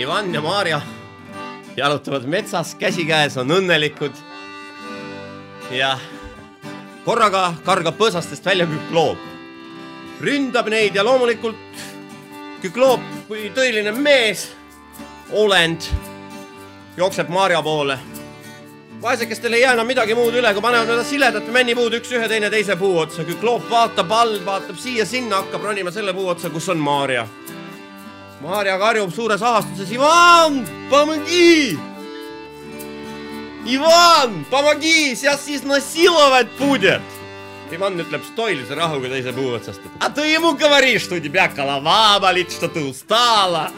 Ivan ja Maarja jalutavad metsas käsikäes, on õnnelikud. ja korraga kargab põõsastest välja kükloop. ründab neid ja loomulikult kükloop kui tõeline mees, olend, jookseb Maarja poole. vaesekestel ei jää enam midagi muud üle, kui panevad need siledad männipuud üks ühe, teine teise puu otsa. kükloop vaatab all, vaatab siia-sinna, hakkab ronima selle puu otsa, kus on Maarja Maarja karjub suures ahastuses, Ivan, pomogi! Ivan, pomogi, сейчас siis насиловать будет! Иван ütleb stoilise rahuga teise puu otsast. А ты ему говоришь, что у тебя голова болит, что ты устала.